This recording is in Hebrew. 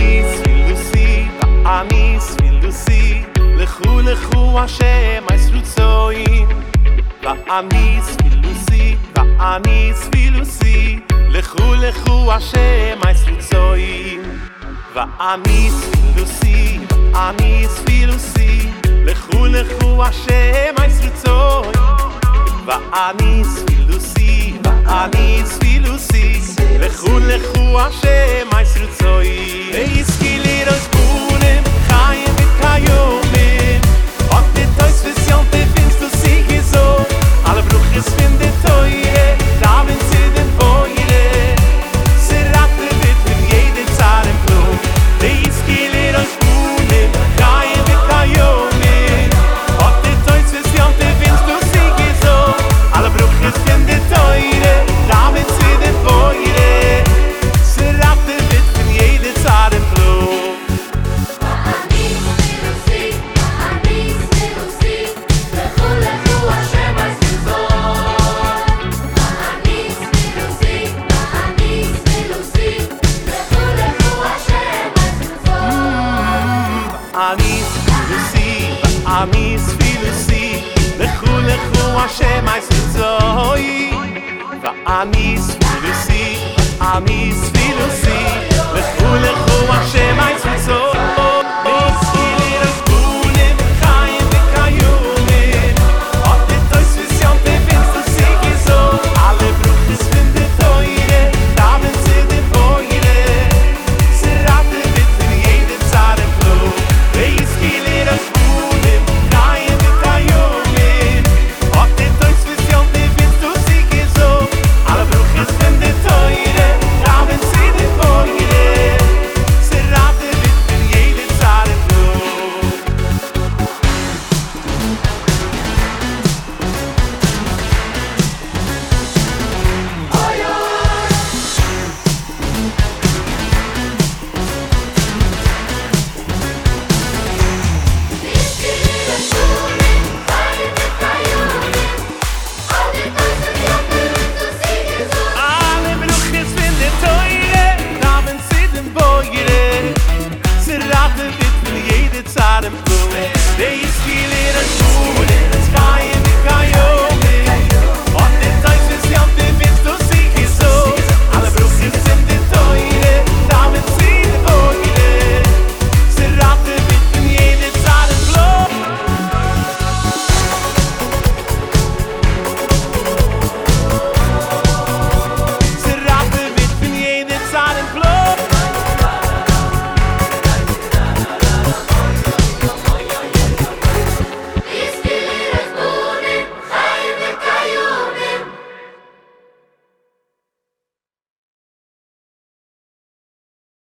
ואני ספילוסי, ואני ספילוסי, לכו לכו השם הישרוצוין. ואני ספילוסי, ואני ספילוסי, לכו לכו השם הישרוצוין. ואני ספילוסי, ואני ספילוסי, לכו לכו השם הישרוצוין. ואני ספילוסי, ואני ספילוסי, לכו לכו השם הישרוצוין. ויסקי Amis viele sie, le khul le khul a she mais zoi. Va amis amis. got him blue. They is feeling it.